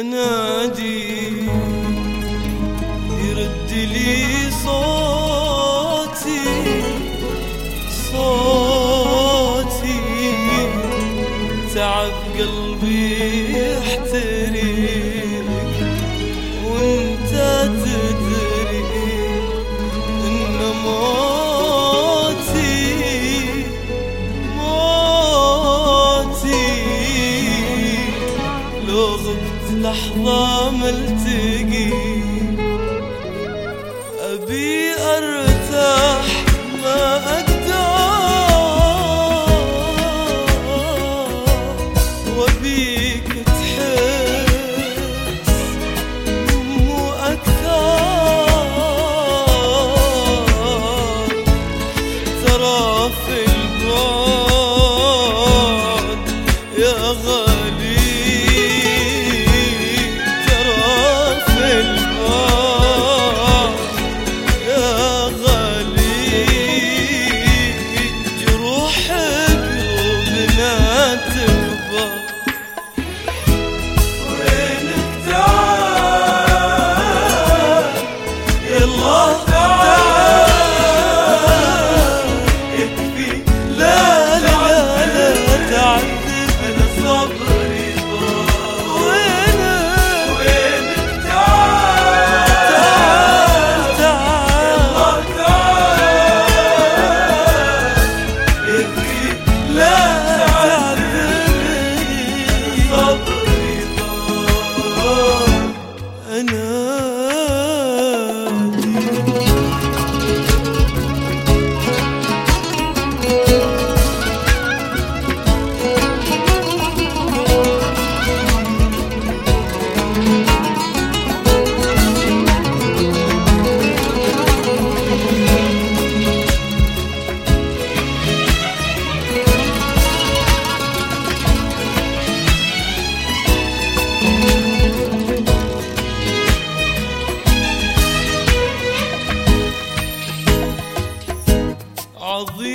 أنادي لحظة ملتقي أبي أرتاح to do.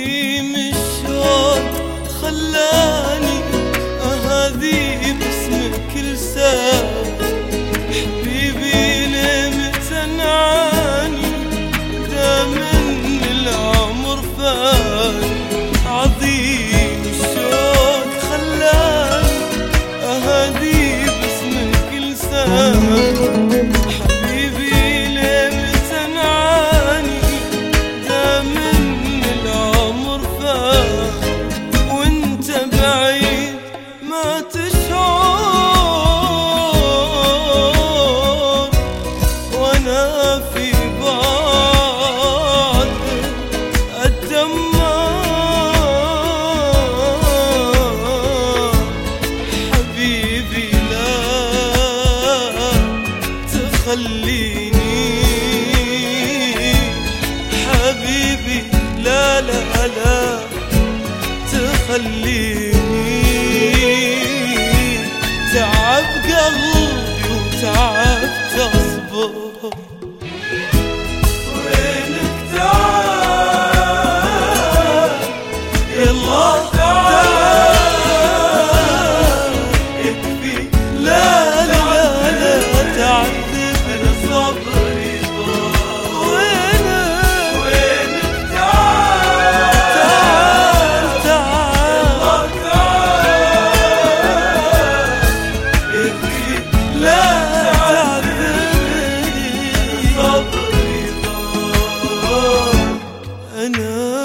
عظيم الشوق خلاني أهذيب اسمك لسان وانت بعيد ما تشعر. وأنا في بعد الدمار حبيبي لا تخليني. حبيبي لا لا لا تخليني. تعب قلبي وتعب تصبر 能